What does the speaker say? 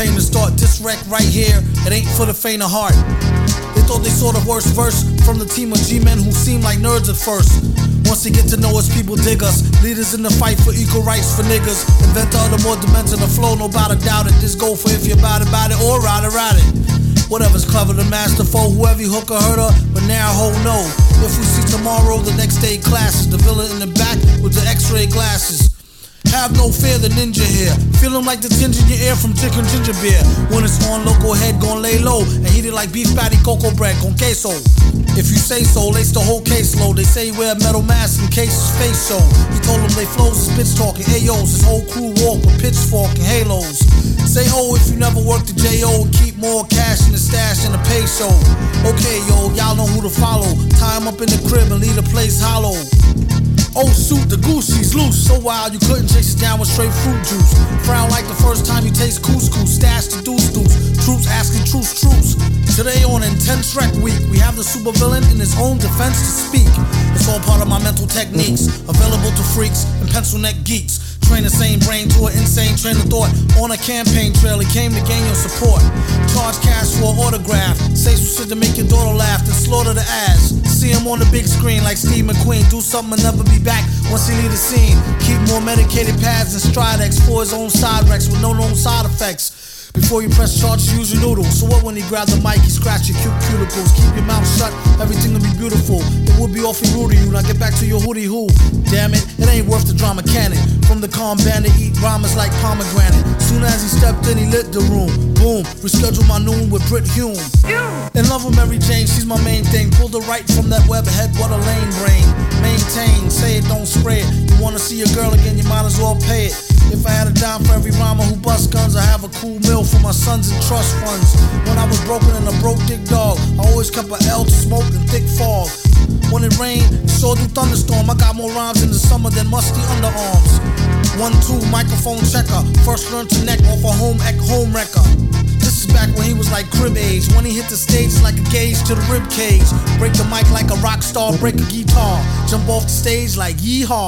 campaign to start this wreck right here. It ain't for the faint of heart. They thought they saw the worst verse from the team of G-men who seemed like nerds at first. Once they get to know us, people dig us. Leaders in the fight for equal rights for niggas. Inventor of the more dimension of flow, no about doubt it. This go for if you're about it, about it, or ride it, ride it. Whatever's clever, the masterful, whoever you hook or hurt her, but now hold no. If we see tomorrow, the next day classes, the villain in the back with the x-ray glasses. Have no fear, the ninja here. Feeling like the tinge in your ear from chicken ginger beer. When it's on, local head gon' lay low and heat it like beef patty cocoa bread con queso. If you say so, lace the whole case low. They say wear metal masks in case his face show. He told them they flows is bitch talking. Ayos, his whole crew walk with pitchfork and halos. Say ho if you never worked the J.O. keep more cash in the stash in the show. Okay, yo, y'all know who to follow. Tie him up in the crib and leave the place hollow. Oh, suit the goose, she's loose. So wild you couldn't chase it down with straight fruit juice. Frown like the first time you taste couscous. Stash the deuce deuce. Troops asking truce truce. Today on Intense Rec Week, we have the supervillain in his own defense to speak. It's all part of my mental techniques, available to freaks and pencil neck geeks. Train the same brain to an insane train of thought. On a campaign trail, he came to gain your support. Charge cash for an autograph. Say some shit to make your daughter laugh, then slaughter the ass. See him on the big screen like Steve McQueen. Do something and never be back once he leave the scene. Keep more medicated pads and Stridex for his own side wrecks with no known side effects. Before you press charge, use your noodle. So what when he grab the mic, he scratch your cute cuticles. Keep your mouth shut, everything will be beautiful. It would be awfully rude to you. Now get back to your hoodie hoo. Damn it, it ain't worth the drama cannon. From the calm bandit, eat rhymes like pomegranate. Soon as he stepped in, he lit the room. Boom, reschedule my noon with Brit Hume. In love with Mary Jane, she's my main thing. Pull the right from that web head, what a lame brain. Maintain, say it, don't spray it. You wanna see your girl again, you might as well pay it. If I had a dime for every rhymer who bust guns, I have a cool meal for my sons and trust funds. When I was broken and a broke dick dog, I always kept a L to smoke and thick fog. When it rained, sure do thunderstorm. I got more rhymes in the summer than musty underarms. One two microphone checker, first learn to neck off a home ec home wrecker. This is back when he was like crib age. When he hit the stage like a gauge to the rib cage. Break the mic like a rock star, break a guitar. Jump off the stage like yeehaw.